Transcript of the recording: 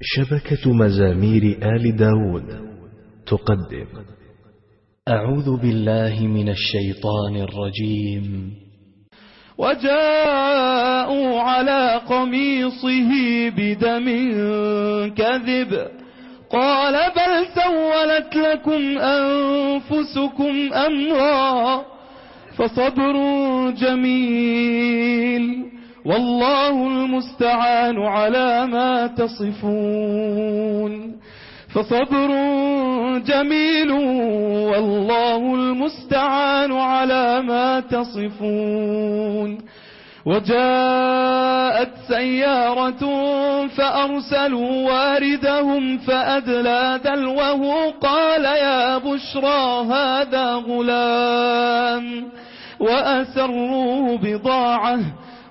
شبكة مزامير آل داود. تقدم. أعوذ بالله من الشيطان الرجيم. وجاءوا على قميصه بدم كذب. قال بل سولت لكم أنفسكم أمرا فصبر جميل. والله المستعان على ما تصفون. فصبر جميل والله المستعان على ما تصفون. وجاءت سيارة فأرسلوا واردهم فأدلى دلوه قال يا بشرى هذا غلام وأسروه بضاعة